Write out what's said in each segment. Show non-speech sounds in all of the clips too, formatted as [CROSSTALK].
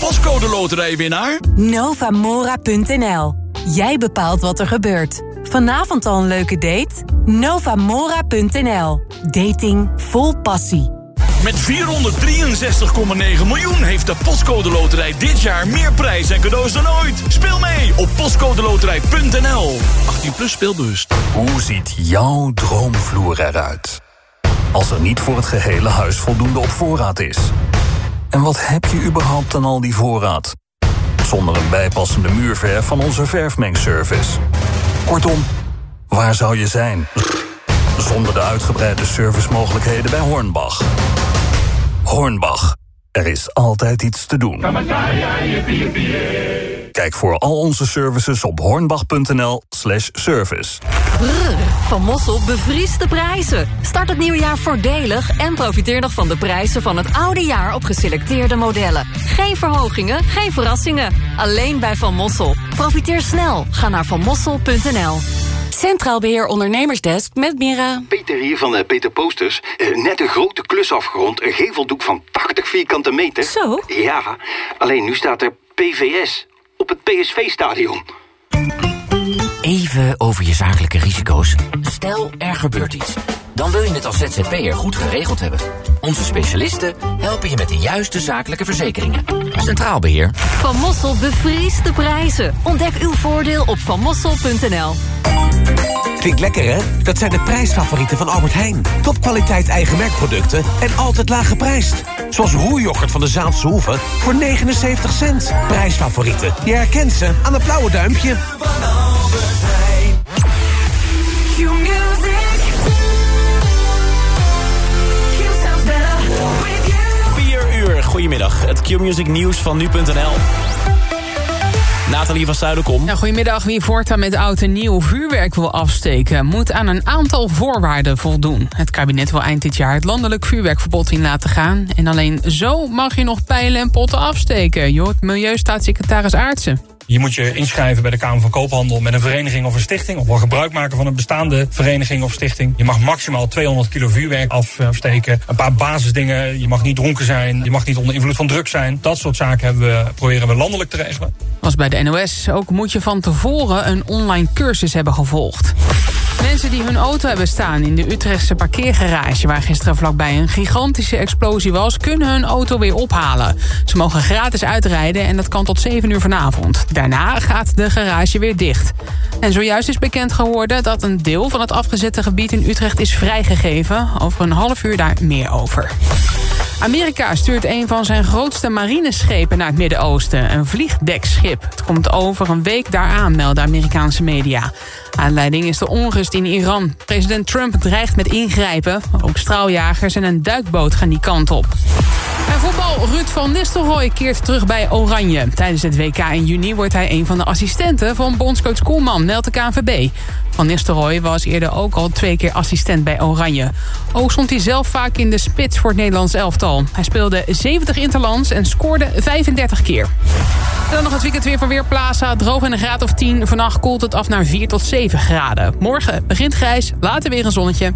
postcode loterijwinnaar? Novamora.nl. Jij bepaalt wat er gebeurt. Vanavond al een leuke date? Novamora.nl. Dating vol passie. Met 463,9 miljoen heeft de Postcode Loterij dit jaar meer prijs en cadeaus dan ooit. Speel mee op postcodeloterij.nl. 18 plus speelbewust. Hoe ziet jouw droomvloer eruit? Als er niet voor het gehele huis voldoende op voorraad is. En wat heb je überhaupt aan al die voorraad? Zonder een bijpassende muurverf van onze verfmengservice. Kortom, waar zou je zijn? Zonder de uitgebreide servicemogelijkheden bij Hornbach. Hornbach, er is altijd iets te doen. Kijk voor al onze services op hornbach.nl slash service. Brrr, van Mossel bevriest de prijzen. Start het nieuwe jaar voordelig en profiteer nog van de prijzen van het oude jaar op geselecteerde modellen. Geen verhogingen, geen verrassingen. Alleen bij Van Mossel. Profiteer snel. Ga naar vanmossel.nl. Centraal Beheer Ondernemersdesk met Mira. Peter hier van uh, Peter Posters. Uh, net een grote klus afgerond. Een geveldoek van 80 vierkante meter. Zo? Ja, alleen nu staat er PVS op het PSV-stadion. Even over je zakelijke risico's. Stel, er gebeurt iets. Dan wil je het als ZZP'er goed geregeld hebben. Onze specialisten helpen je met de juiste zakelijke verzekeringen. Centraal Beheer. Van Mossel bevriest de prijzen. Ontdek uw voordeel op vanmossel.nl. Klinkt lekker, hè? Dat zijn de prijsfavorieten van Albert Heijn. Topkwaliteit eigen merkproducten en altijd laag geprijsd. Zoals roerjoghurt van de Zaanse Hoeve voor 79 cent. Prijsfavorieten. Je herkent ze aan het blauwe duimpje. uur, Het Q-Music nieuws van nu.nl. Nathalie van Zuiderkom. Ja, goedemiddag. Wie voortaan met oud en nieuw vuurwerk wil afsteken... moet aan een aantal voorwaarden voldoen. Het kabinet wil eind dit jaar het landelijk vuurwerkverbod in laten gaan. En alleen zo mag je nog pijlen en potten afsteken. Je hoort Milieustaatssecretaris Aartsen. Je moet je inschrijven bij de Kamer van Koophandel met een vereniging of een stichting. Of wel gebruik maken van een bestaande vereniging of stichting. Je mag maximaal 200 kilo vuurwerk afsteken. Een paar basisdingen. Je mag niet dronken zijn. Je mag niet onder invloed van drugs zijn. Dat soort zaken hebben we, proberen we landelijk te regelen. Was bij de NOS. Ook moet je van tevoren een online cursus hebben gevolgd. Mensen die hun auto hebben staan in de Utrechtse parkeergarage... waar gisteren vlakbij een gigantische explosie was... kunnen hun auto weer ophalen. Ze mogen gratis uitrijden en dat kan tot 7 uur vanavond. Daarna gaat de garage weer dicht. En zojuist is bekend geworden dat een deel van het afgezette gebied in Utrecht is vrijgegeven. Over een half uur daar meer over. Amerika stuurt een van zijn grootste marineschepen naar het Midden-Oosten. Een vliegdekschip. Het komt over een week daaraan, melden Amerikaanse media. Aanleiding is de onrust in Iran. President Trump dreigt met ingrijpen. Ook straaljagers en een duikboot gaan die kant op. En voetbal, Ruud van Nistelrooy keert terug bij Oranje. Tijdens het WK in juni wordt hij een van de assistenten van bondscoach Koelman, meldt de KNVB. Van Nistelrooy was eerder ook al twee keer assistent bij Oranje. Ook stond hij zelf vaak in de spits voor het Nederlands elftal. Hij speelde 70 interlands en scoorde 35 keer. En dan nog het weekend weer van Weerplaza. Droog en een graad of 10. Vannacht koelt het af naar 4 tot 7 graden. Morgen begint grijs, later weer een zonnetje.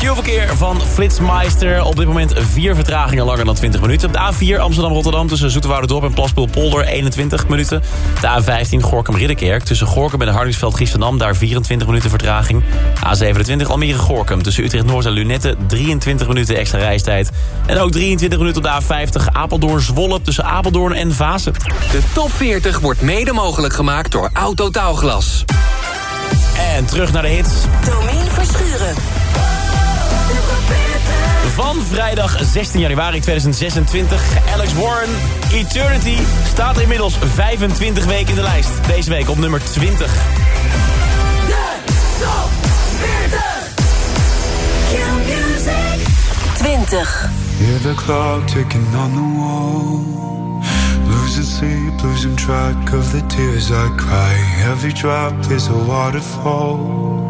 Q-verkeer van Flitsmeister. Op dit moment vier vertragingen langer dan 20 minuten. De A4 Amsterdam-Rotterdam tussen Zoeterwouderdorp en Plaspel-Polder 21 minuten. De A15 Gorkum-Ridderkerk tussen Gorkum en Hardingsveld-Giessendam. Daar 24 minuten vertraging. A27 Almere-Gorkum tussen Utrecht-Noord en Lunette. 23 minuten extra reistijd. En ook 23 minuten op de A50 Apeldoorn-Zwolle tussen Apeldoorn en Vaassen. De top 40 wordt mede mogelijk gemaakt door Autotaalglas. En terug naar de hits. Domien Verschuren. Van vrijdag 16 januari 2026. Alex Warren, Eternity, staat inmiddels 25 weken in de lijst. Deze week op nummer 20. De top 40. 20. Hear the clock ticking on the wall. Losing sleep, losing track of the tears I cry. Every drop is a waterfall.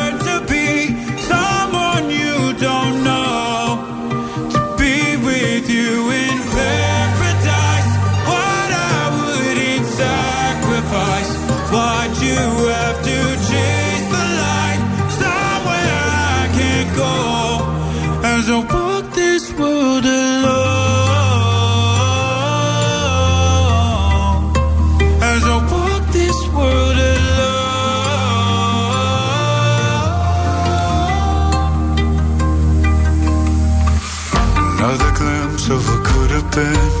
what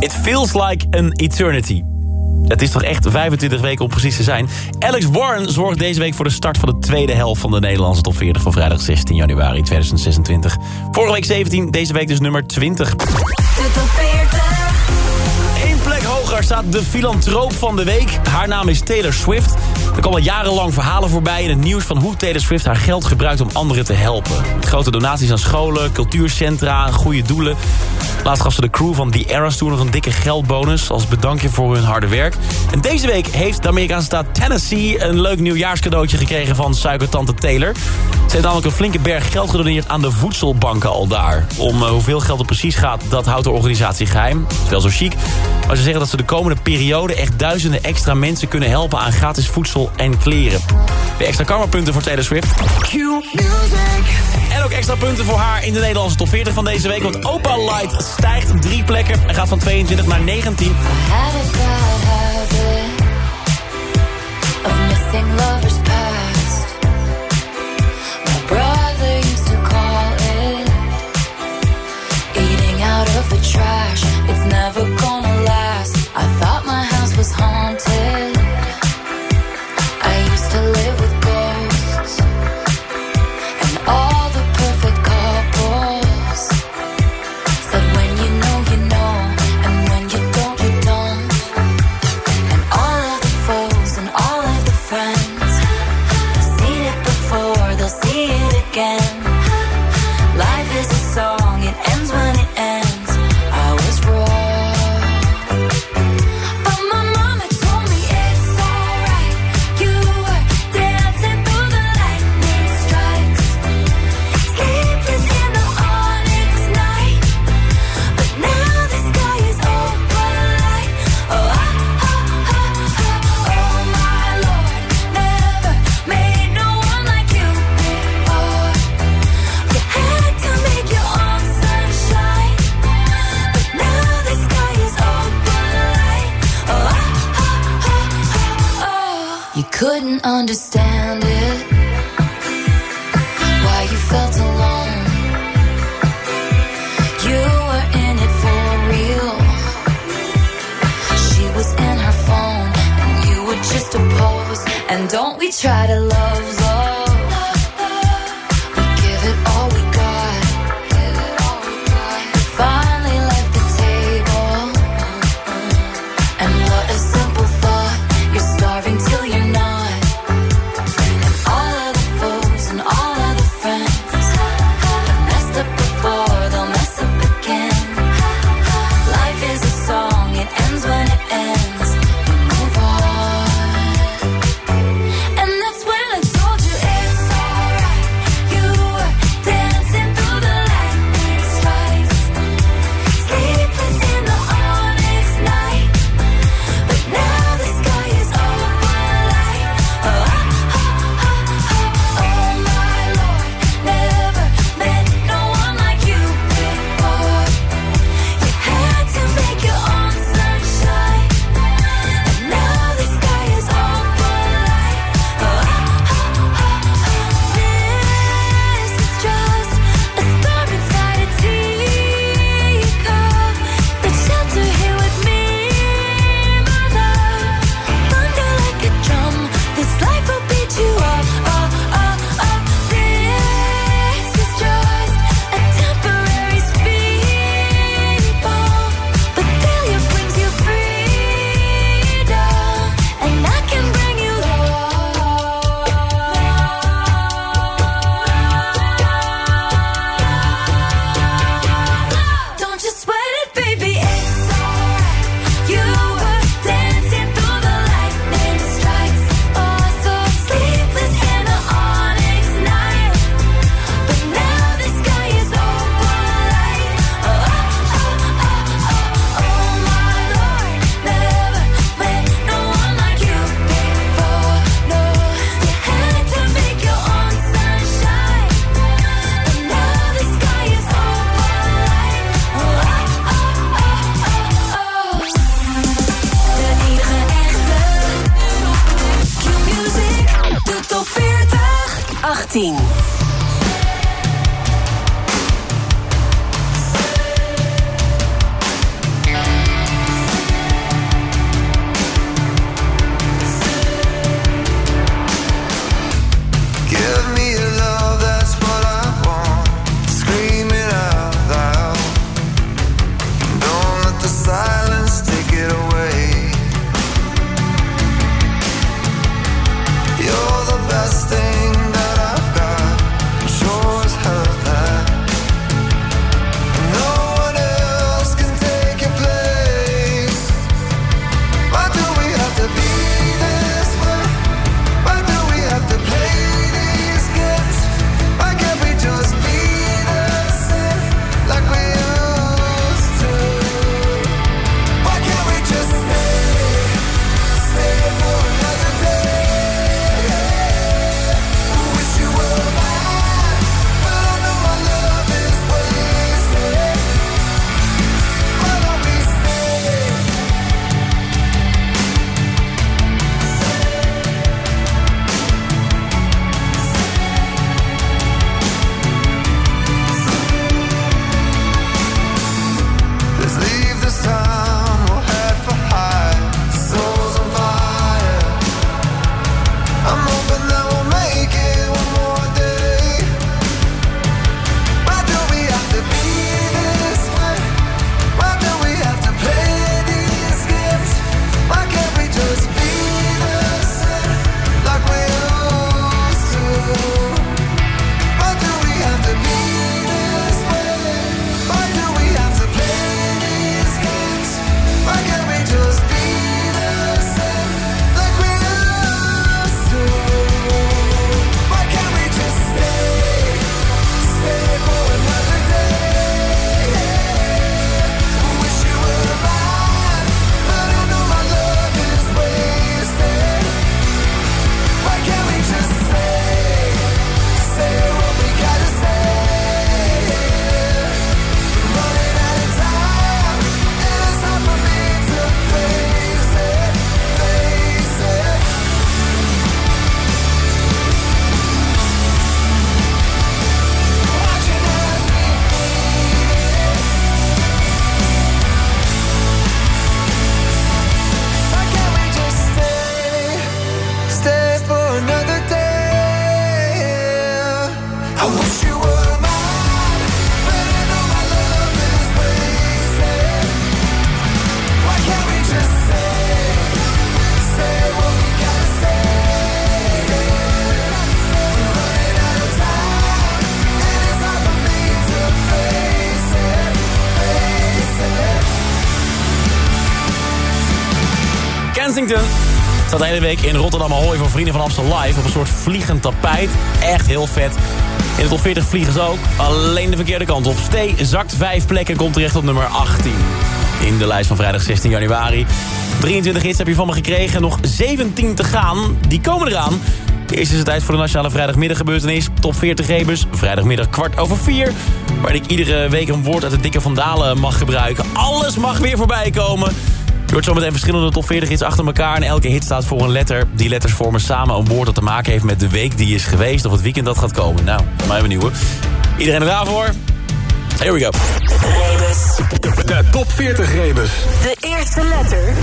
It feels like an eternity. Het is toch echt 25 weken om precies te zijn. Alex Warren zorgt deze week voor de start van de tweede helft van de Nederlandse top 40 van vrijdag 16 januari 2026. Vorige week 17, deze week dus nummer 20. Eén plek hoger staat de filantroop van de week. Haar naam is Taylor Swift. Er komen jarenlang verhalen voorbij in het nieuws van hoe Taylor Swift haar geld gebruikt om anderen te helpen. Grote donaties aan scholen, cultuurcentra, goede doelen. Laatst gaf ze de crew van The Eras Tour nog een dikke geldbonus als bedankje voor hun harde werk. En deze week heeft de Amerikaanse staat Tennessee een leuk nieuwjaarscadeautje gekregen van suikertante Taylor. Ze heeft namelijk een flinke berg geld gedoneerd aan de voedselbanken al daar. Om uh, hoeveel geld er precies gaat, dat houdt de organisatie geheim. Dat is wel zo chic. Maar ze zeggen dat ze de komende periode echt duizenden extra mensen kunnen helpen aan gratis voedsel en kleren. De extra karmapunten voor Taylor Swift. En ook extra punten voor haar in de Nederlandse top 40 van deze week. Want Opa Light stijgt drie plekken en gaat van 22 naar 19. of trash. It's never gonna last. I thought my house was haunted. I used to live with Kensington. Staat de hele week in Rotterdam Ahoy voor Vrienden van Amstel Live... op een soort vliegend tapijt. Echt heel vet. In de top 40 vliegen ze ook. Alleen de verkeerde kant op. Stee zakt vijf plekken komt terecht op nummer 18. In de lijst van vrijdag 16 januari. 23 hits heb je van me gekregen. Nog 17 te gaan. Die komen eraan. Eerst is het tijd voor de Nationale Vrijdagmiddaggebeurtenis. Top 40 rebus. Vrijdagmiddag kwart over vier. Waar ik iedere week een woord uit de dikke vandalen mag gebruiken. Alles mag weer voorbij komen. Je hoort zometeen verschillende top 40 hits achter elkaar... en elke hit staat voor een letter. Die letters vormen samen een woord dat te maken heeft met de week die is geweest... of het weekend dat gaat komen. Nou, mij benieuwd. hoor. Iedereen er klaar voor? Here we go. De top 40 rebus. De eerste letter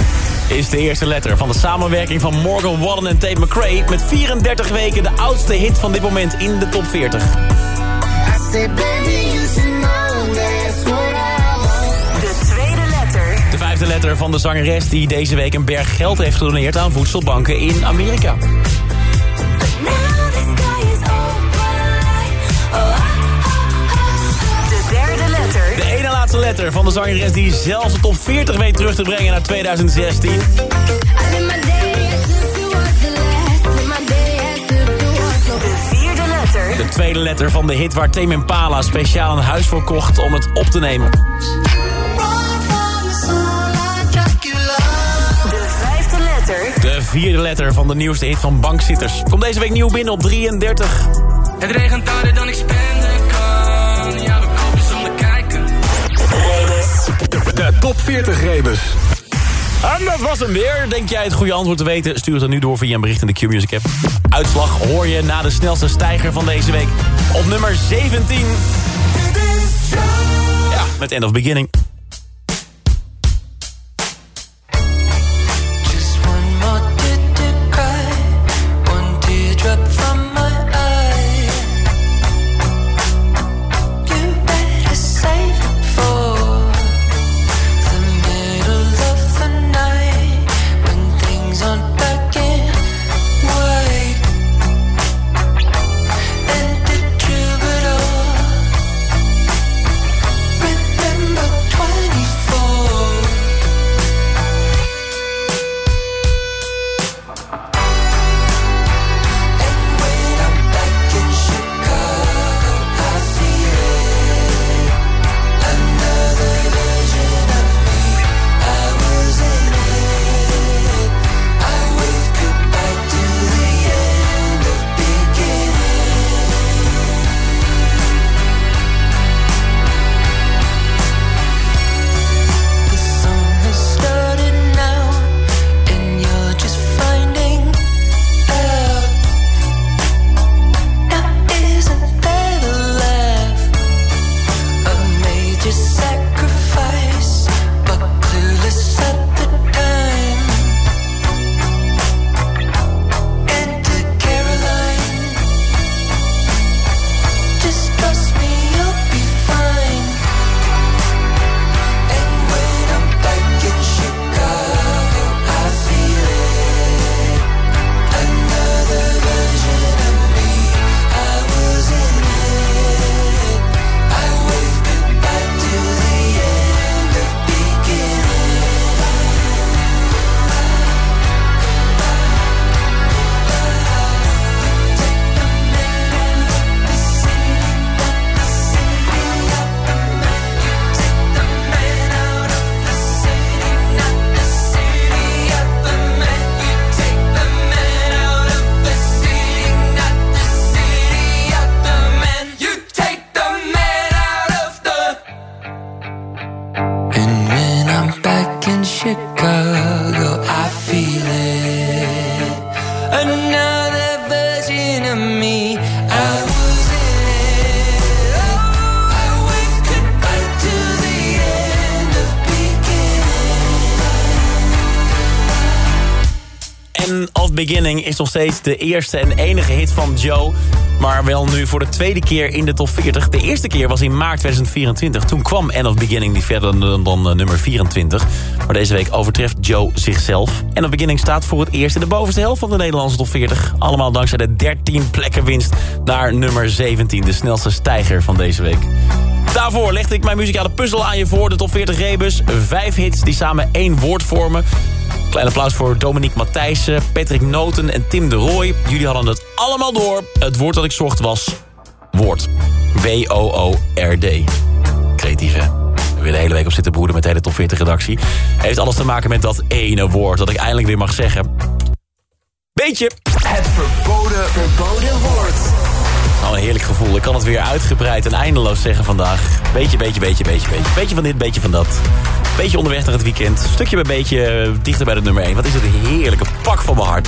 Is de eerste letter van de samenwerking van Morgan Wallen en Tate McRae... met 34 weken de oudste hit van dit moment in de top 40. I said, baby, you De letter van de zangeres die deze week een berg geld heeft gedoneerd... aan voedselbanken in Amerika. De derde letter De ene laatste letter van de zangeres die zelfs de top 40 weet terug te brengen naar 2016. De vierde letter De tweede letter van de hit waar Tame Impala speciaal een huis voor kocht om het op te nemen. De vierde letter van de nieuwste hit van Bankzitters. Komt deze week nieuw binnen op 33. Het regent harder dan ik spenden kan. Ja, we kopen zonder kijken. De top 40 rebus. En dat was hem weer. Denk jij het goede antwoord te weten? Stuur het dan nu door via een bericht in de Q-Music app. Uitslag hoor je na de snelste stijger van deze week. Op nummer 17. Ja, met End of Beginning. De eerste en enige hit van Joe. Maar wel nu voor de tweede keer in de top 40. De eerste keer was in maart 2024. Toen kwam End of Beginning niet verder dan, dan eh, nummer 24. Maar deze week overtreft Joe zichzelf. End of Beginning staat voor het eerst in de bovenste helft van de Nederlandse top 40. Allemaal dankzij de 13 plekken winst naar nummer 17. De snelste stijger van deze week. Daarvoor legde ik mijn muzikale puzzel aan je voor. De top 40 rebus. Vijf hits die samen één woord vormen. Klein applaus voor Dominique Matthijssen, Patrick Noten en Tim de Rooij. Jullie hadden het allemaal door. Het woord dat ik zocht was woord. W-O-O-R-D. Creatief, hè? We willen de hele week op zitten broeden met de hele top 40 redactie. Heeft alles te maken met dat ene woord dat ik eindelijk weer mag zeggen. Beetje. Het verboden, verboden woord. Nou, een heerlijk gevoel. Ik kan het weer uitgebreid en eindeloos zeggen vandaag. Beetje, beetje, beetje, beetje, beetje. Beetje van dit, beetje van dat. Beetje onderweg naar het weekend. Stukje bij beetje eh, dichter bij de nummer 1. Wat is het heerlijke pak van mijn hart.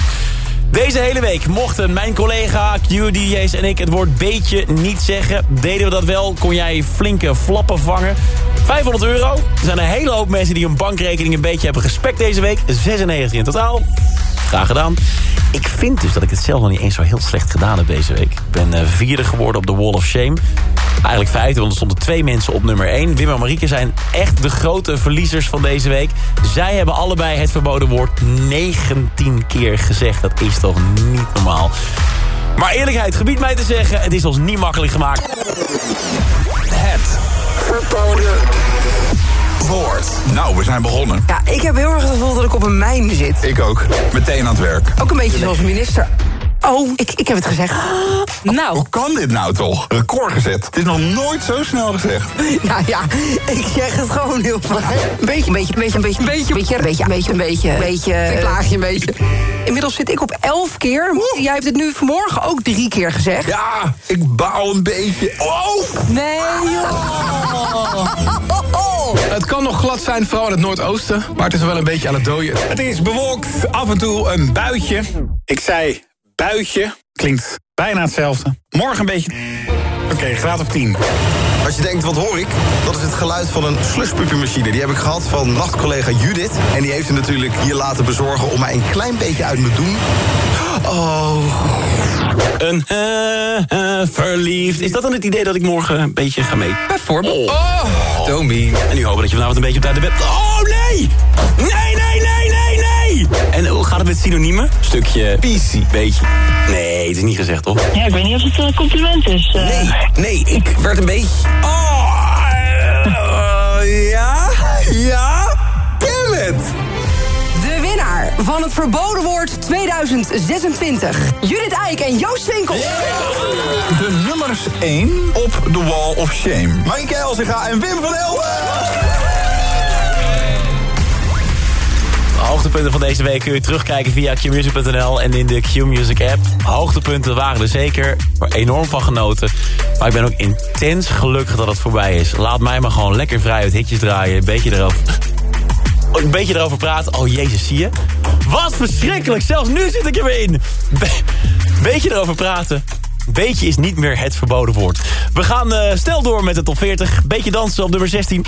Deze hele week mochten mijn collega QDJ's en ik het woord beetje niet zeggen. Deden we dat wel, kon jij flinke flappen vangen. 500 euro. Er zijn een hele hoop mensen die hun bankrekening een beetje hebben gespekt deze week. 96 in totaal. Gedaan. Ik vind dus dat ik het zelf nog niet eens zo heel slecht gedaan heb deze week. Ik ben eh, vierde geworden op de Wall of Shame. Eigenlijk vijfde, want er stonden twee mensen op nummer 1. Wim en Marieke zijn echt de grote verliezers van deze week. Zij hebben allebei het verboden woord 19 keer gezegd. Dat is toch niet normaal. Maar eerlijkheid gebiedt mij te zeggen, het is ons niet makkelijk gemaakt. Het verboden woord. Nou, we zijn begonnen. Ja, ik heb heel erg het gevoel dat ik op een mijn zit. Ik ook. Meteen aan het werk. Ook een beetje zoals minister. Oh, ik, ik heb het gezegd. [GASPS] Nou. Hoe kan dit nou toch? Record gezet. Het is nog nooit zo snel gezegd. [LAUGHS] Nou ja, ik zeg het gewoon heel vaak. Beetje, een beetje, een beetje, een beetje, een beetje, beetje, een beetje, een beetje, een beetje, een beetje, een een beetje. Inmiddels zit ik op elf keer. Jij hebt het nu vanmorgen ook drie keer gezegd. Ja, ik bouw een beetje. Oh! Nee, joh. Het kan nog glad zijn, vooral in het noordoosten. Maar het is wel een beetje aan het dooien. Het is bewolkt, af en toe een buitje. Ik zei buitje, klinkt bijna hetzelfde. Morgen een beetje... Oké, graad of 10. Als je denkt, wat hoor ik? Dat is het geluid van een slushpupiermachine. Die heb ik gehad van nachtcollega Judith. En die heeft ze natuurlijk hier laten bezorgen... om mij een klein beetje uit mijn doen... Oh... Een eh, eh, verliefd. Is dat dan het idee dat ik morgen een beetje ga mee? Bijvoorbeeld. Oh, Tommy. En nu hopen dat je vanavond een beetje op tijd de bed... Oh! Nee, Het met synoniemen? Stukje PC, beetje. Nee, het is niet gezegd, toch? Ja, ik weet niet of het een compliment is. eh. Nee, nee, ik werd een beetje... Oh, eh, ja, ja, damn it! De winnaar van het verboden woord 2026. Judith Eik en Joost Winkel. De nummers 1 op The Wall of Shame. Maaike Elzega en Wim van Elden. Hoogtepunten van deze week kun je terugkijken via qmusic.nl en in de Qmusic app. Hoogtepunten waren er zeker, er enorm van genoten. Maar ik ben ook intens gelukkig dat het voorbij is. Laat mij maar gewoon lekker vrij uit hitjes draaien, een beetje erover... Een beetje erover praten. Oh jezus, zie je? Wat verschrikkelijk, zelfs nu zit ik er weer in. Be- beetje erover praten. Beetje is niet meer het verboden woord. We gaan eh, snel door met de top 40. Beetje dansen op nummer 16.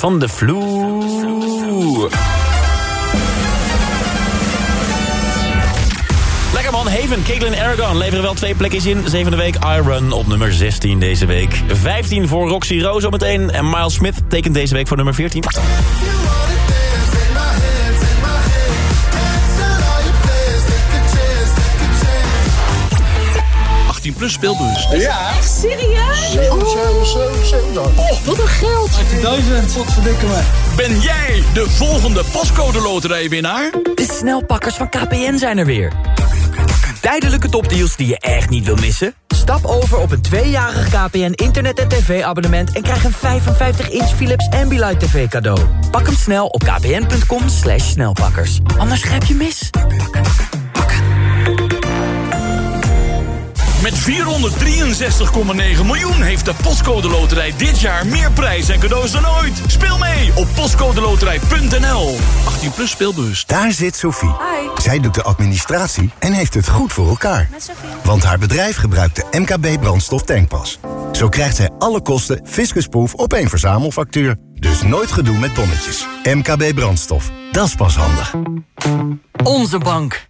Van de vloer. Lekker man, Haven, Caitlin Aragon leveren wel twee plekjes in. Zevende week Iron op nummer 16 deze week. 15 voor Roxy Rose meteen. En Miles Smith tekent deze week voor nummer 14. plus speelbus. Ja. Echt serieus? 7, 7, 7, 7. Oh, wat een geld. 18.000. Wat verdikken me. Ben jij de volgende pascode loterijwinnaar? De snelpakkers van KPN zijn er weer. Tijdelijke topdeals die je echt niet wil missen? Stap over op een tweejarig KPN internet- en tv-abonnement... en krijg een 55-inch Philips Ambilight TV cadeau. Pak hem snel op kpn.com slash snelpakkers. Anders grijp je mis. Met 463,9 miljoen heeft de Postcode Loterij dit jaar meer prijs en cadeaus dan ooit. Speel mee op postcodeloterij.nl. 18 plus speelbus. Daar zit Sophie. Zij doet de administratie en heeft het goed voor elkaar. Want haar bedrijf gebruikt de MKB brandstof tankpas. Zo krijgt zij alle kosten fiscusproof op één verzamelfactuur. Dus nooit gedoe met tonnetjes. MKB brandstof. Dat is pas handig. Onze bank.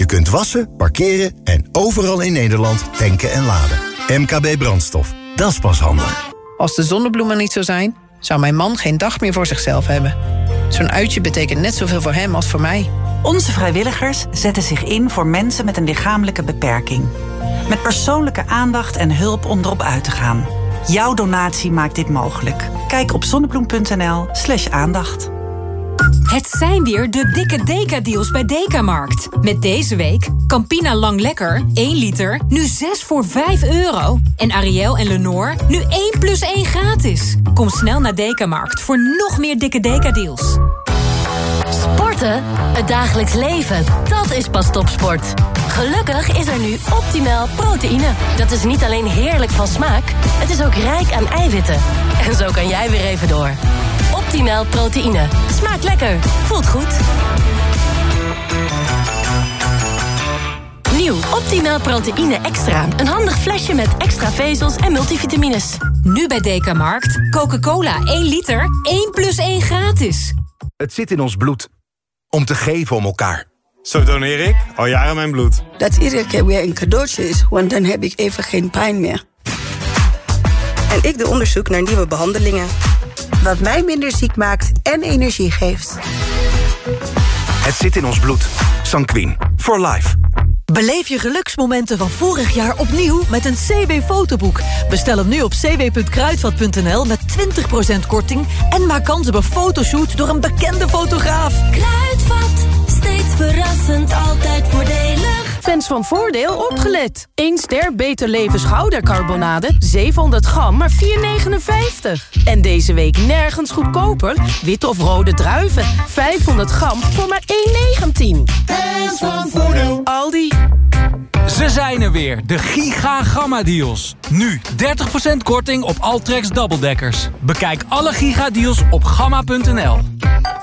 Je kunt wassen, parkeren en overal in Nederland tanken en laden. MKB Brandstof, dat is pas handig. Als de zonnebloemen niet zo zijn, zou mijn man geen dag meer voor zichzelf hebben. Zo'n uitje betekent net zoveel voor hem als voor mij. Onze vrijwilligers zetten zich in voor mensen met een lichamelijke beperking. Met persoonlijke aandacht en hulp om erop uit te gaan. Jouw donatie maakt dit mogelijk. Kijk op zonnebloem.nl slash aandacht. Het zijn weer de dikke Deka-deals bij Dekamarkt. Met deze week Campina Lang Lekker, 1 liter, nu 6 voor 5 euro. En Ariel en Lenore, nu 1 plus 1 gratis. Kom snel naar Dekamarkt voor nog meer dikke Deka-deals. Sporten? Het dagelijks leven, dat is pas topsport. Gelukkig is er nu optimaal proteïne. Dat is niet alleen heerlijk van smaak, het is ook rijk aan eiwitten. En zo kan jij weer even door. Optimaal proteïne. Smaakt lekker, voelt goed. Nieuw Optimaal proteïne extra. Een handig flesje met extra vezels en multivitamines. Nu bij Dekamarkt, Coca-Cola 1 liter, 1 plus 1 gratis. Het zit in ons bloed. Om te geven om elkaar. Zo doneer ik al jaren mijn bloed. Dat iedere keer weer een cadeautje is, want dan heb ik even geen pijn meer. En ik doe onderzoek naar nieuwe behandelingen. Wat mij minder ziek maakt en energie geeft. Het zit in ons bloed. Sanquin. For life. Beleef je geluksmomenten van vorig jaar opnieuw met een CW-fotoboek. Bestel hem nu op cw.kruidvat.nl met 20% korting... en maak kans op een fotoshoot door een bekende fotograaf. Kruidvat, steeds verrassend, altijd voordelig. Fans van Voordeel opgelet. 1 ster Beter Leven schoudercarbonade, 700 gram, maar 4,59. En deze week nergens goedkoper. Witte of rode druiven, 500 gram voor maar 1,19. Fans van Voordeel. Aldi. Ze zijn er weer, de Giga Gamma Deals. Nu 30% korting op Altrex dubbeldekkers. Bekijk alle Giga Deals op gamma.nl.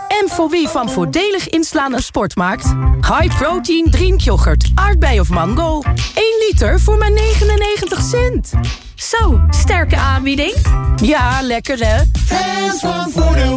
En voor wie van voordelig inslaan een sport maakt? High protein drinkyoghurt, aardbei of mango. 1 liter voor maar 99 cent. Zo, sterke aanbieding? Ja, lekker hè? Fans van Voordeel.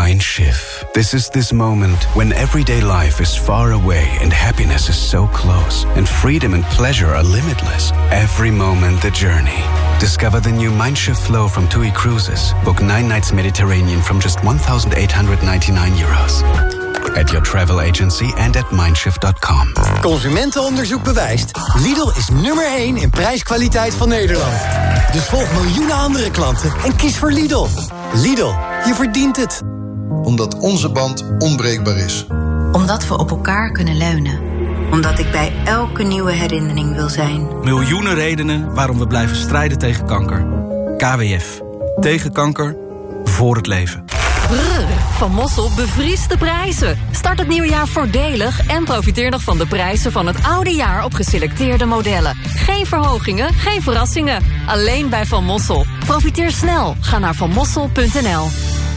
Mindshift. This is this moment when everyday life is far away and happiness is so close, and freedom and pleasure are limitless. Every moment the journey. Discover the new Mindshift flow from TUI Cruises. Book nine nights Mediterranean from just 1,899 euros. At your travel agency and at mindshift.com. Consumentenonderzoek bewijst. Lidl is nummer 1 in prijskwaliteit van Nederland. Dus volg miljoenen andere klanten en kies voor Lidl. Lidl, je verdient het. Omdat onze band onbreekbaar is. Omdat we op elkaar kunnen leunen. Omdat ik bij elke nieuwe herinnering wil zijn. Miljoenen redenen waarom we blijven strijden tegen kanker. KWF. Tegen kanker. Voor het leven. Brrr, van Mossel bevriest de prijzen. Start het nieuwe jaar voordelig en profiteer nog van de prijzen van het oude jaar op geselecteerde modellen. Geen verhogingen, geen verrassingen. Alleen bij Van Mossel. Profiteer snel. Ga naar vanmossel.nl.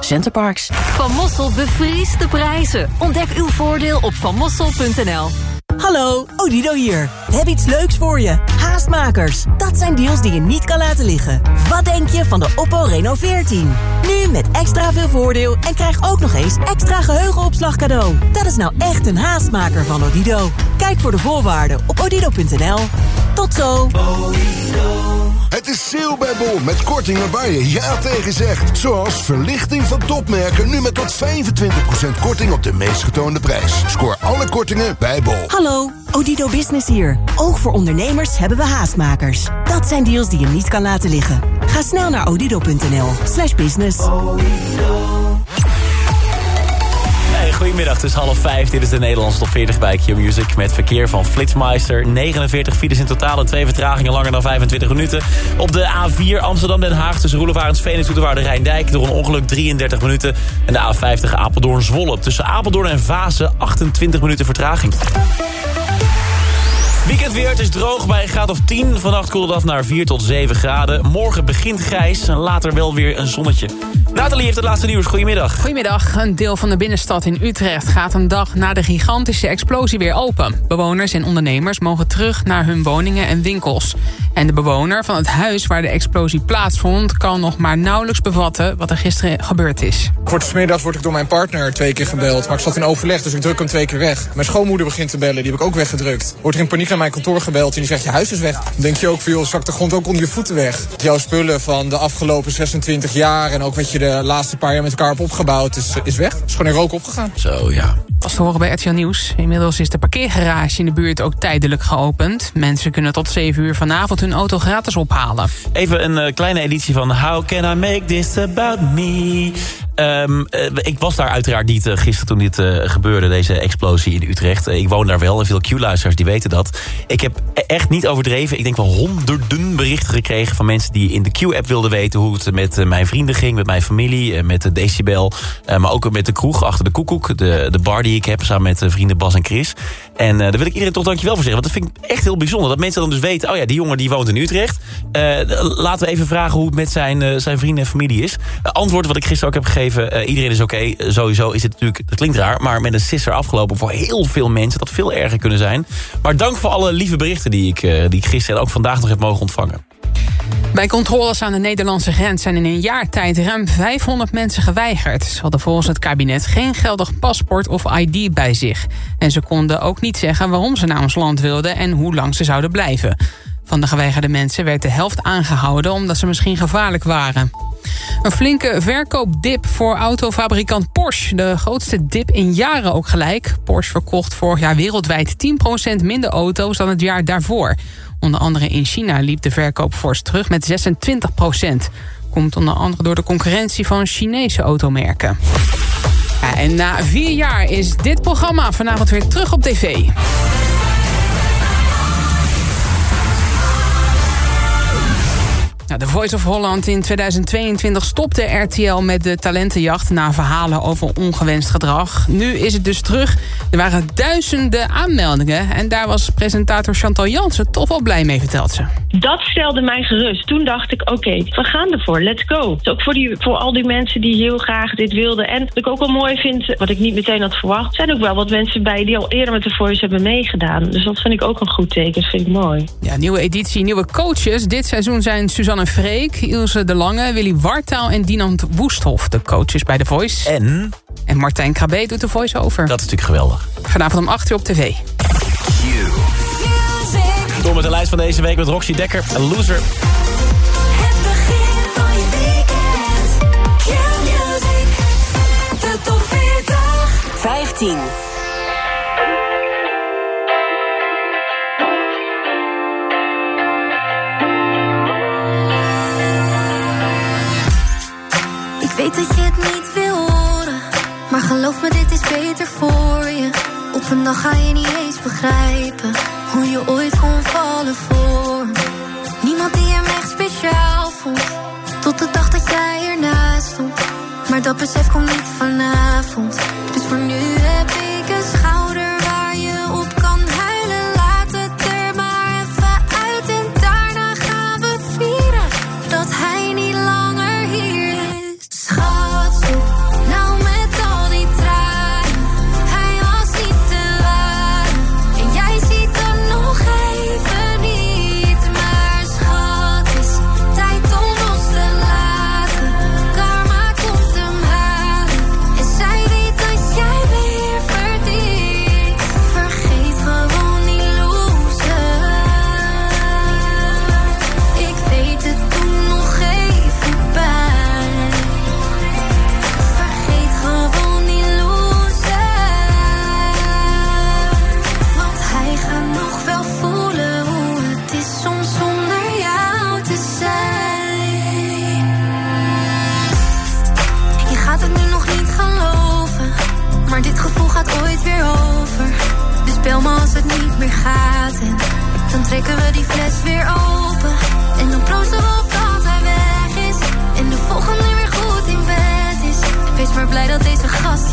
Centerparks. Van Mossel bevriest de prijzen. Ontdek uw voordeel op vanmossel.nl. Hallo, Odido hier. We hebben iets leuks voor je. Haastmakers. Dat zijn deals die je niet kan laten liggen. Wat denk je van de Oppo Reno 14? Nu met extra veel voordeel en krijg ook nog eens extra geheugenopslag cadeau. Dat is nou echt een haastmaker van Odido. Kijk voor de voorwaarden op odido.nl. Tot zo! Het is sale bij Bol met kortingen waar je ja tegen zegt. Zoals verlichting van topmerken nu met tot 25% korting op de meest getoonde prijs. Scoor alle kortingen bij Bol. Hallo, Odido Business hier. Ook voor ondernemers hebben we haastmakers. Dat zijn deals die je niet kan laten liggen. Ga snel naar odido.nl slash business. Goedemiddag, het is half vijf. Dit is de Nederlandse top 40 bij Q-Music... met verkeer van Flitsmeister. 49 files in totaal en twee vertragingen langer dan 25 minuten. Op de A4 Amsterdam-Den Haag tussen Roelevarensveen en Zoeterwoude Rijndijk... door een ongeluk 33 minuten. En de A50 Apeldoorn-Zwolle. Tussen Apeldoorn en Vaassen 28 minuten vertraging. Weekendweer, het is droog bij een graad of 10. Vannacht koelt het af naar 4 tot 7 graden. Morgen begint grijs en later wel weer een zonnetje. Nathalie heeft het laatste nieuws. Goedemiddag. Goedemiddag. Een deel van de binnenstad in Utrecht gaat een dag na de gigantische explosie weer open. Bewoners en ondernemers mogen terug naar hun woningen en winkels. En de bewoner van het huis waar de explosie plaatsvond... kan nog maar nauwelijks bevatten wat er gisteren gebeurd is. Voor het smiddags word ik door mijn partner twee keer gebeld. Maar ik zat in overleg, dus ik druk hem twee keer weg. Mijn schoonmoeder begint te bellen, die heb ik ook weggedrukt. Wordt er in paniek naar mijn kantoor gebeld en die zegt... je huis is weg. Dan denk je ook, joh, zakt de grond ook onder je voeten weg. Jouw spullen van de afgelopen 26 jaar... en ook wat je de laatste paar jaar met elkaar hebt opgebouwd... is, is weg. is gewoon in rook opgegaan. Zo, ja. Als te horen bij RTL Nieuws. Inmiddels is de parkeergarage in de buurt ook tijdelijk geopend. Mensen kunnen tot 7 uur vanavond hun auto gratis ophalen. Even een eh, kleine editie van How Can I Make This About Me? Ehm, eh, ik was daar uiteraard niet eh, gisteren toen dit eh, gebeurde, deze explosie in Utrecht. Eh, ik woon daar wel en veel Q-luisteraars die weten dat. Ik heb echt niet overdreven. Ik denk wel honderden berichten gekregen van mensen die in de Q-app wilden weten... hoe het met eh, mijn vrienden ging, met mijn familie, eh, met de Decibel... eh, maar ook met de kroeg achter de koekoek, de, de bar die ik heb... samen met vrienden Bas en Chris. En daar wil ik iedereen toch dankjewel voor zeggen. Want dat vind ik echt heel bijzonder. Dat mensen dan dus weten, oh ja, die jongen die woont in Utrecht. Laten we even vragen hoe het met zijn, zijn vrienden en familie is. Eh, antwoord wat ik gisteren ook heb gegeven, iedereen is oké. Sowieso is het natuurlijk, dat klinkt raar... maar met een sisser afgelopen voor heel veel mensen. Dat veel erger kunnen zijn. Maar dank voor alle lieve berichten die eh, die ik gisteren... en ook vandaag nog heb mogen ontvangen. Bij controles aan de Nederlandse grens zijn in een jaar tijd ruim 500 mensen geweigerd. Ze hadden volgens het kabinet geen geldig paspoort of ID bij zich. En ze konden ook niet zeggen waarom ze naar ons land wilden en hoe lang ze zouden blijven. Van de geweigerde mensen werd de helft aangehouden omdat ze misschien gevaarlijk waren. Een flinke verkoopdip voor autofabrikant Porsche. De grootste dip in jaren ook gelijk. Porsche verkocht vorig jaar wereldwijd 10% minder auto's dan het jaar daarvoor. Onder andere in China liep de verkoop fors terug met 26% Komt onder andere door de concurrentie van Chinese automerken. En na vier jaar is dit programma vanavond weer terug op tv. The Voice of Holland in 2022 stopte RTL met de talentenjacht... na verhalen over ongewenst gedrag. Nu is het dus terug. Er waren duizenden aanmeldingen... en daar was presentator Chantal Jansen toch wel blij mee, vertelt ze. Dat stelde mij gerust. Toen dacht ik, oké, we gaan ervoor, let's go. Dus ook voor, die, voor al die mensen die heel graag dit wilden. En wat ik ook wel mooi vind, wat ik niet meteen had verwacht... zijn ook wel wat mensen bij die al eerder met de Voice hebben meegedaan. Dus dat vind ik ook een goed teken, dat vind ik mooi. Ja, nieuwe editie, nieuwe coaches. Dit seizoen zijn Suzanne Freek, Ilse de Lange, Willy Wartaal en Dinant Woesthof. De coaches bij The Voice. En? En Martijn Krabbe doet de Voice over. Dat is natuurlijk geweldig. Vanavond om 8 uur op tv. Door met de lijst van deze week met Roxy Dekker, een loser. 15. Maar geloof me, dit is beter voor je. Op een dag ga je niet eens begrijpen hoe je ooit kon vallen voor. Niemand die hem echt speciaal vond, tot de dag dat jij ernaast stond. Maar dat besef komt niet vanavond,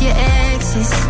your exes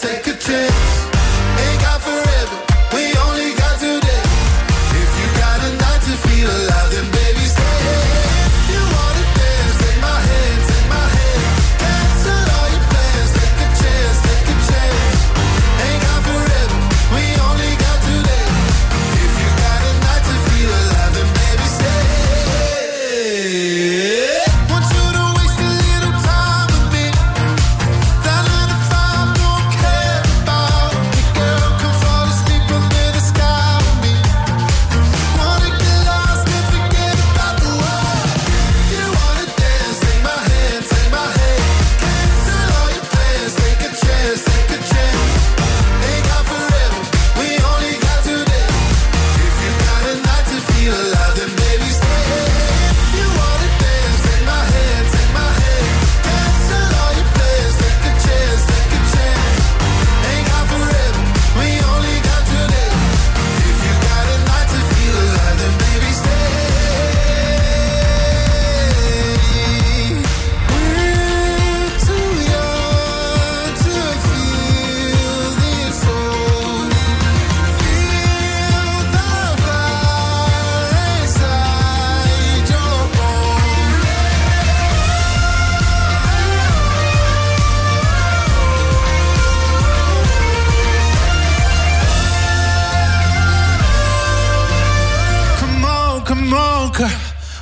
take a chance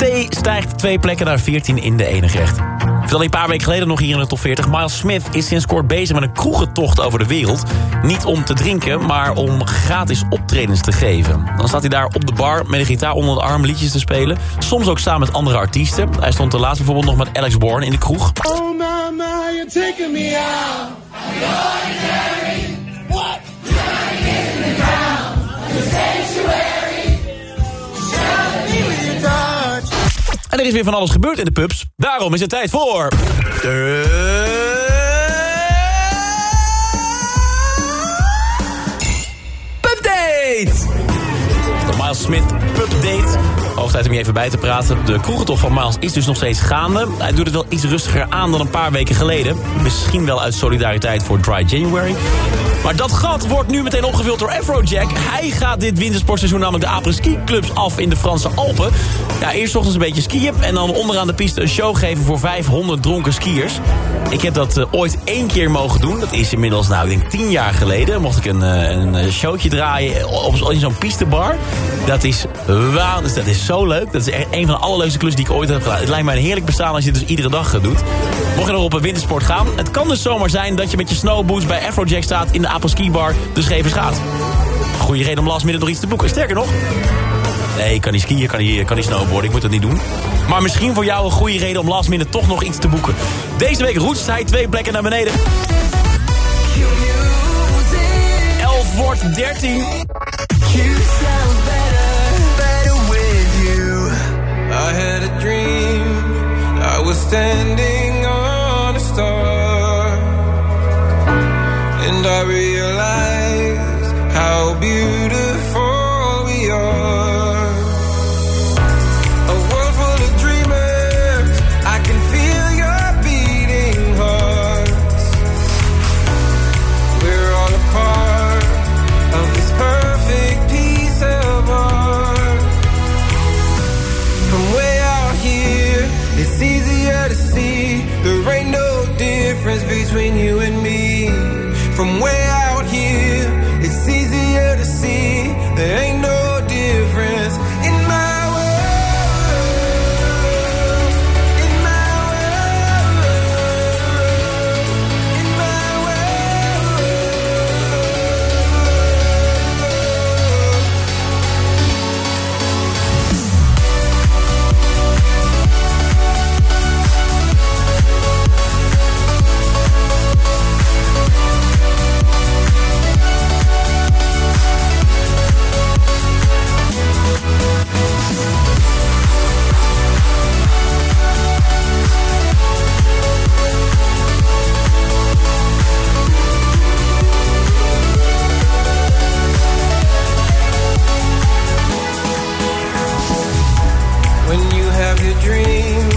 T stijgt twee plekken naar 14 in de enige recht. hij een paar weken geleden nog hier in de top 40... Miles Smith is sinds kort bezig met een kroegentocht over de wereld. Niet om te drinken, maar om gratis optredens te geven. Dan staat hij daar op de bar met een gitaar onder de arm liedjes te spelen. Soms ook samen met andere artiesten. Hij stond de laatste bijvoorbeeld nog met Alex Born in de kroeg. Oh mama, you're taking me out. I'm. What? In the. En er is weer van alles gebeurd in de pubs. Daarom is het tijd voor... De... Pubdate! De Miles Smith Pubdate Hoog tijd om je even bij te praten. De kroegentocht van Miles is dus nog steeds gaande. Hij doet het wel iets rustiger aan dan een paar weken geleden. Misschien wel uit solidariteit voor Dry January. Maar dat gat wordt nu meteen opgevuld door Afrojack. Hij gaat dit wintersportseizoen namelijk de apres-ski clubs af in de Franse Alpen. Ja, eerst ochtends een beetje skiën en dan onderaan de piste een show geven voor 500 dronken skiers. Ik heb dat eh, ooit één keer mogen doen. Dat is inmiddels, nou, ik denk tien jaar geleden. Mocht ik een, eh, een eh, showtje draaien op, in zo'n pistebar. Dat is waanzinnig. Dat is zo leuk. Dat is echt een van de allerleukste klussen die ik ooit heb gedaan. Het lijkt mij een heerlijk bestaan als je het dus iedere dag doet. Mocht je nog op een wintersport gaan. Het kan dus zomaar zijn dat je met je snowboots bij Afrojack staat in de apres-ski bar de Schevers gaat. Goeie reden om last minute nog iets te boeken. Sterker nog, Nee, ik kan niet skiën, kan niet, kan niet snowboarden. Ik moet dat niet doen. Maar misschien voor jou een goede reden om last minute toch nog iets te boeken. Deze week roetst hij twee plekken naar beneden. 11 wordt 13. Was standing on a star. And I realized how beautiful your dream,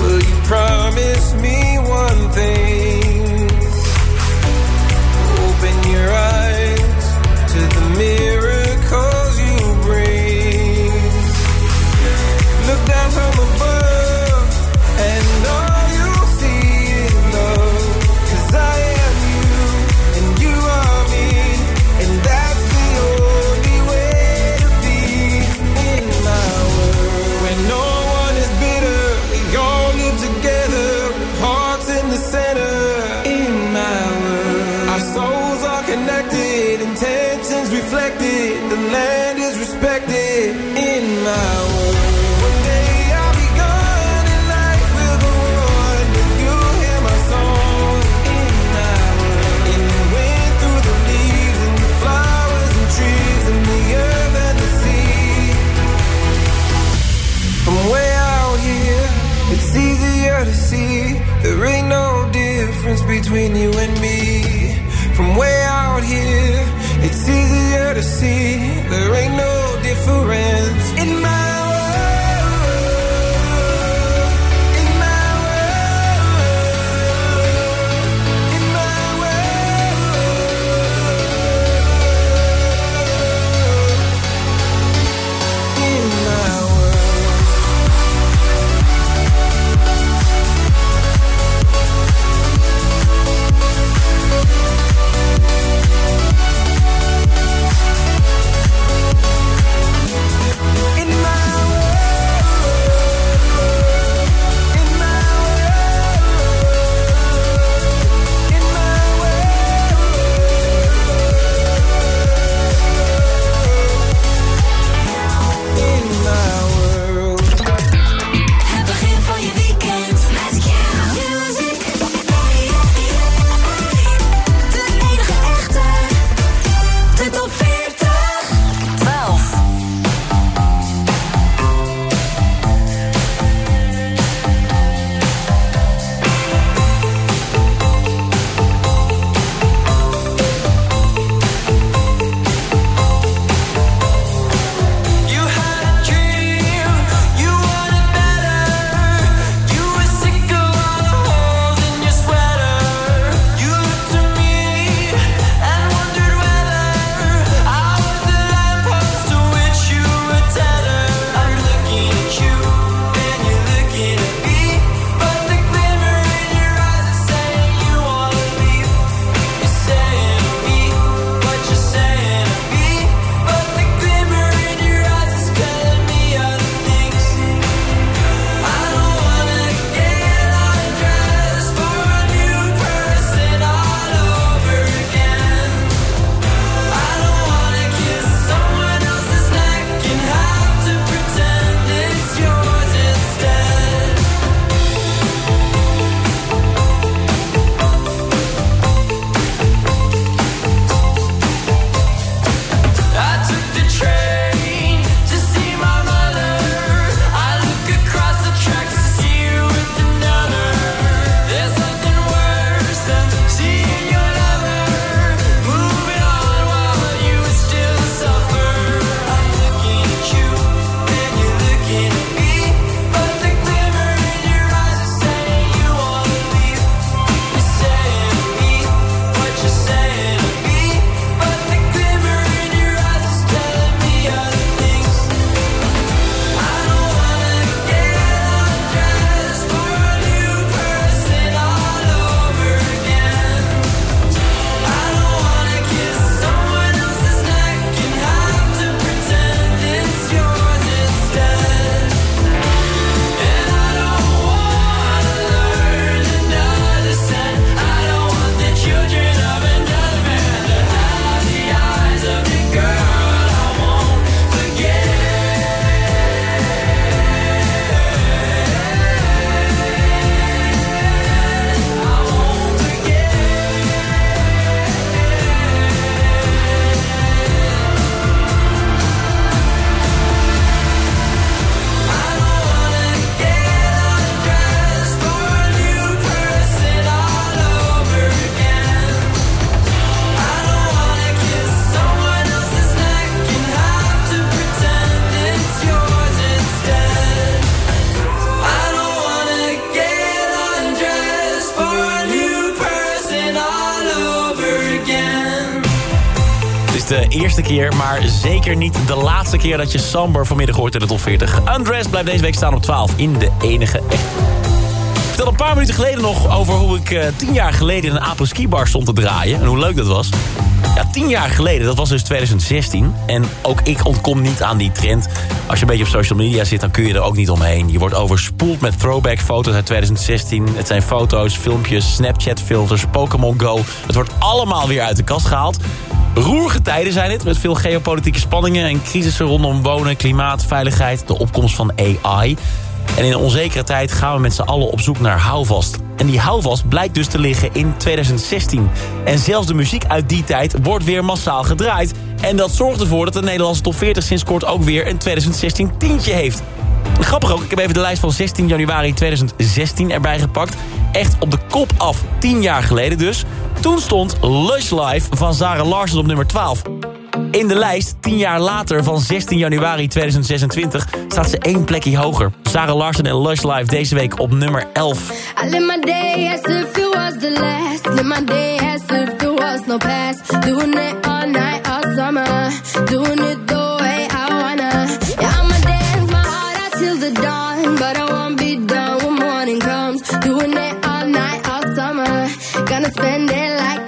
will you promise me eerste keer, maar zeker niet de laatste keer... dat je Samber vanmiddag hoort in de top 40. Undressed blijft deze week staan op 12 in de enige echt. Ik vertelde een paar minuten geleden nog over hoe ik eh, tien jaar geleden... in een apres-ski bar stond te draaien en hoe leuk dat was. Ja, tien jaar geleden, dat was dus 2016. En ook ik ontkom niet aan die trend. Als je een beetje op social media zit, dan kun je er ook niet omheen. Je wordt overspoeld met throwback foto's uit 2016. Het zijn foto's, filmpjes, Snapchat filters, Pokémon Go. Het wordt allemaal weer uit de kast gehaald. Roerige tijden zijn het, met veel geopolitieke spanningen... en crisissen rondom wonen, klimaat, veiligheid, de opkomst van AI... En in een onzekere tijd gaan we met z'n allen op zoek naar houvast. En die houvast blijkt dus te liggen in 2016. En zelfs de muziek uit die tijd wordt weer massaal gedraaid. En dat zorgt ervoor dat de Nederlandse top 40 sinds kort ook weer een 2016 tientje heeft. Grappig ook, ik heb even de lijst van 16 januari 2016 erbij gepakt. Echt op de kop af, 10 jaar geleden dus. Toen stond Lush Life van Sarah Larsen op nummer 12. In de lijst, 10 jaar later, van 16 januari 2026, staat ze één plekje hoger. Sarah Larsen en Lush Life deze week op nummer 11. I my day as if it was the last. My day as if there was no past. Doing it all night, all summer. Doing it spend it like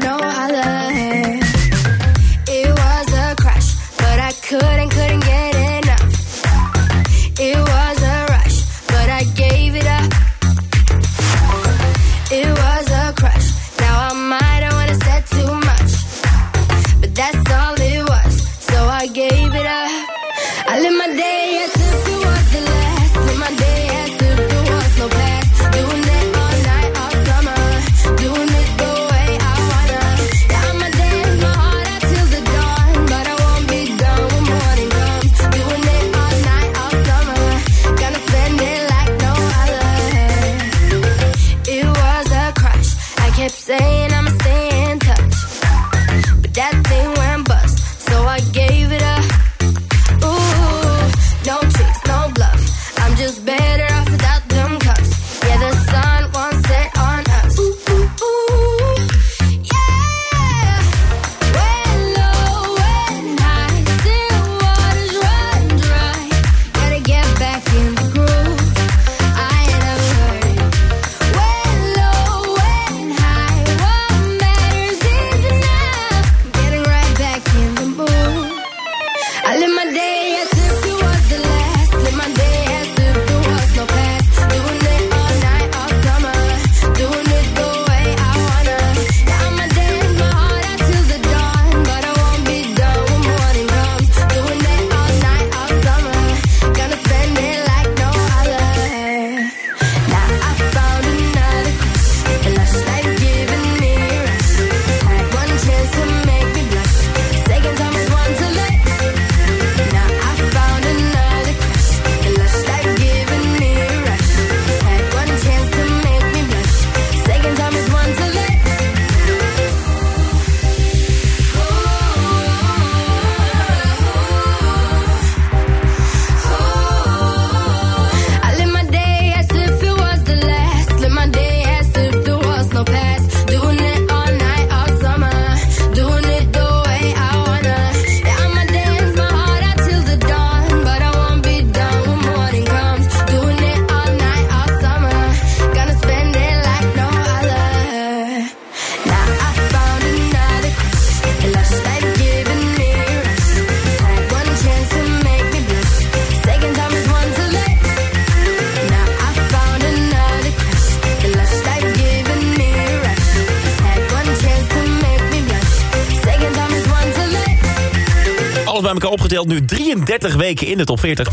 Alles bij elkaar opgeteld, nu 33 weken in de top 40.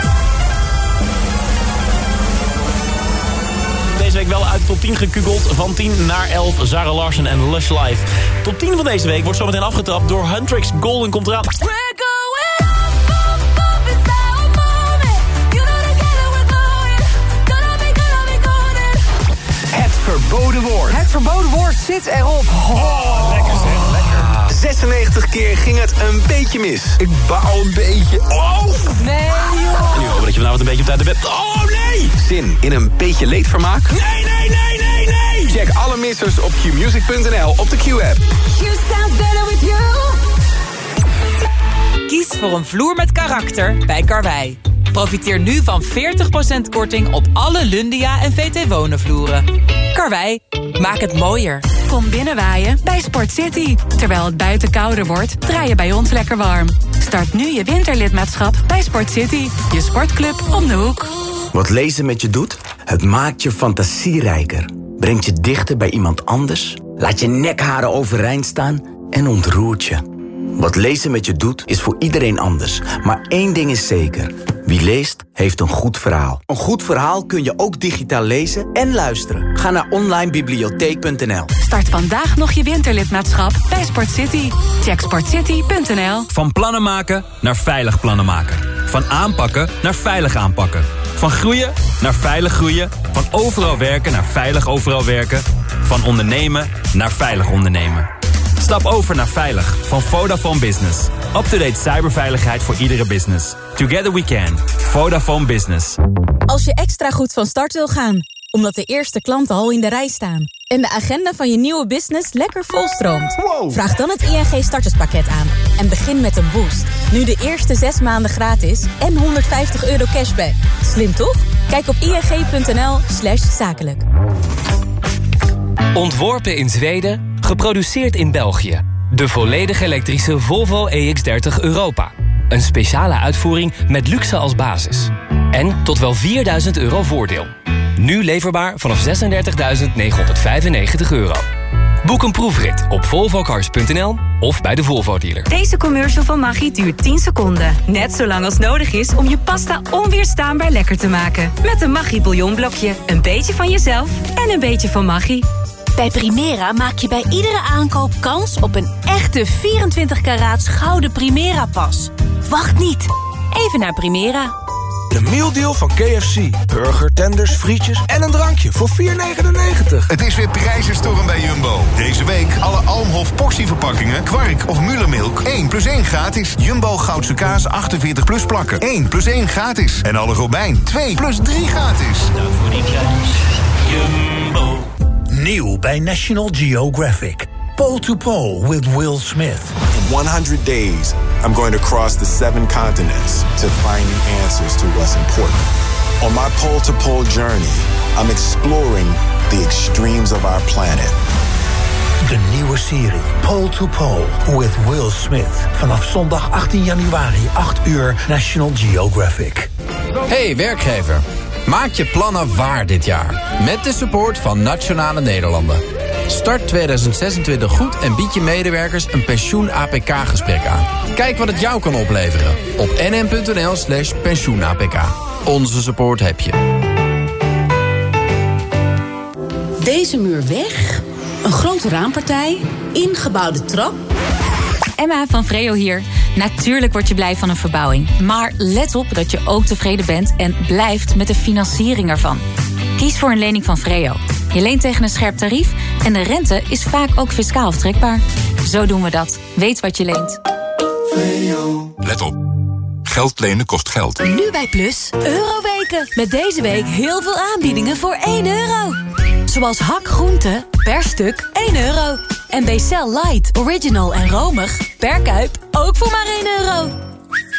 Deze week wel uit de top 10 gekugeld. Van 10 naar 11, Zara Larsen en Lush Life. Top 10 van deze week wordt zometeen afgetrapt door Huntrix Golden komt eraan. Het verboden woord. Het verboden woord zit erop. Oh, lekker. 96 keer ging het een beetje mis. Ik baal een beetje. Oh! Nee, joh. En nu hopen dat je vanavond een beetje op tijd bent. Oh nee! Zin in een beetje leedvermaak? Nee, nee, nee, nee, nee! Check alle missers op qmusic.nl op de Q-app. You sound better with you. Kies voor een vloer met karakter bij Karwei. Profiteer nu van 40% korting op alle Lundia en VT Wonen vloeren. Karwei, maak het mooier. Kom binnenwaaien bij Sport City. Terwijl het buiten kouder wordt, draai je bij ons lekker warm. Start nu je winterlidmaatschap bij Sport City. Je sportclub om de hoek. Wat lezen met je doet? Het maakt je fantasierijker. Brengt je dichter bij iemand anders. Laat je nekharen overeind staan en ontroert je. Wat lezen met je doet, is voor iedereen anders. Maar één ding is zeker. Wie leest, heeft een goed verhaal. Een goed verhaal kun je ook digitaal lezen en luisteren. Ga naar onlinebibliotheek.nl Start vandaag nog je winterlidmaatschap bij Sport City. Check sportcity.nl Van plannen maken naar veilig plannen maken. Van aanpakken naar veilig aanpakken. Van groeien naar veilig groeien. Van overal werken naar veilig overal werken. Van ondernemen naar veilig ondernemen. Stap over naar Veilig van Vodafone Business. Up-to-date cyberveiligheid voor iedere business. Together we can. Vodafone Business. Als je extra goed van start wil gaan, omdat de eerste klanten al in de rij staan... en de agenda van je nieuwe business lekker volstroomt... vraag dan het ING starterspakket aan en begin met een boost. Nu de eerste zes maanden gratis en 150 euro cashback. Slim toch? Kijk op ing.nl slash zakelijk. Ontworpen in Zweden, geproduceerd in België. De volledig elektrische Volvo EX30 Europa. Een speciale uitvoering met luxe als basis. En tot wel 4000 euro voordeel. Nu leverbaar vanaf 36.995 euro. Boek een proefrit op volvocars.nl of bij de Volvo dealer. Deze commercial van Maggi duurt 10 seconden. Net zo lang als nodig is om je pasta onweerstaanbaar lekker te maken. Met een Maggi bouillonblokje. Een beetje van jezelf en een beetje van Maggi. Bij Primera maak je bij iedere aankoop kans op een echte 24 karaats gouden Primera-pas. Wacht niet. Even naar Primera. De mealdeal van KFC. Burger, tenders, frietjes en een drankje voor 4,99. Het is weer prijzenstorm bij Jumbo. Deze week alle Almhof portieverpakkingen, kwark of Mullermilk. 1 plus 1 gratis. Jumbo Goudse kaas 48 plus plakken. 1 plus 1 gratis. En alle Robijn 2 plus 3 gratis. Dank voor die prijs. Jumbo. Nieuw bij National Geographic. Pole to Pole with Will Smith. In 100 days, I'm going to cross the seven continents to find the answers to what's important. On my pole to pole journey, I'm exploring the extremes of our planet. De nieuwe serie Pole to Pole with Will Smith. Vanaf zondag 18 januari, 8 uur, National Geographic. Hey werkgever, maak je plannen waar dit jaar. Met de support van Nationale Nederlanden. Start 2026 goed en bied je medewerkers een pensioen-APK-gesprek aan. Kijk wat het jou kan opleveren op nm.nl slash pensioen-APK. Onze support heb je. Deze muur weg, een grote raampartij, ingebouwde trap... Emma van Vreo hier. Natuurlijk word je blij van een verbouwing. Maar let op dat je ook tevreden bent en blijft met de financiering ervan. Kies voor een lening van Vreo. Je leent tegen een scherp tarief en de rente is vaak ook fiscaal aftrekbaar. Zo doen we dat. Weet wat je leent. Let op. Geld lenen kost geld. Nu bij Plus, Euroweken. Met deze week heel veel aanbiedingen voor 1 euro. Zoals hak groente, per stuk 1 euro. En Bcel Light, Original en Romig, per kuip, ook voor maar 1 euro.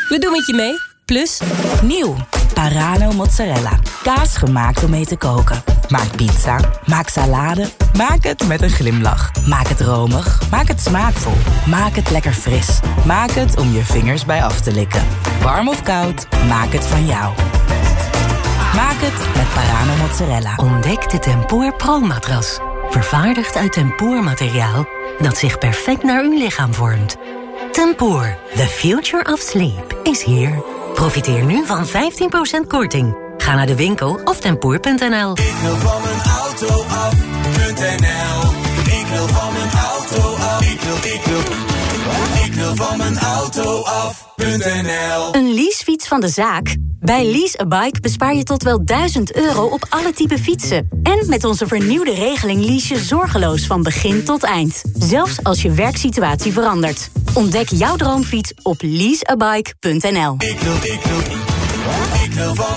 We doen met je mee. Plus, nieuw. Parano mozzarella. Kaas gemaakt om mee te koken. Maak pizza, maak salade, maak het met een glimlach. Maak het romig, maak het smaakvol. Maak het lekker fris. Maak het om je vingers bij af te likken. Warm of koud, maak het van jou. Maak het met Parano mozzarella. Ontdek de Tempoor Pro-matras. Vervaardigd uit tempoormateriaal dat zich perfect naar uw lichaam vormt. Tempoor, the future of sleep, is here. Profiteer nu van 15% korting. Ga naar de winkel of tempoor.nl. Ik wil van mijn auto af.nl. Ik wil van mijn auto af. Ik wil, ik wil, van mijn auto af.nl. Een leasefiets van de zaak? Bij Lease a Bike bespaar je tot wel 1000 euro op alle type fietsen. En met onze vernieuwde regeling lease je zorgeloos van begin tot eind. Zelfs als je werksituatie verandert. Ontdek jouw droomfiets op leaseabike.nl. Ik wil, ik wil, ik wil van mijn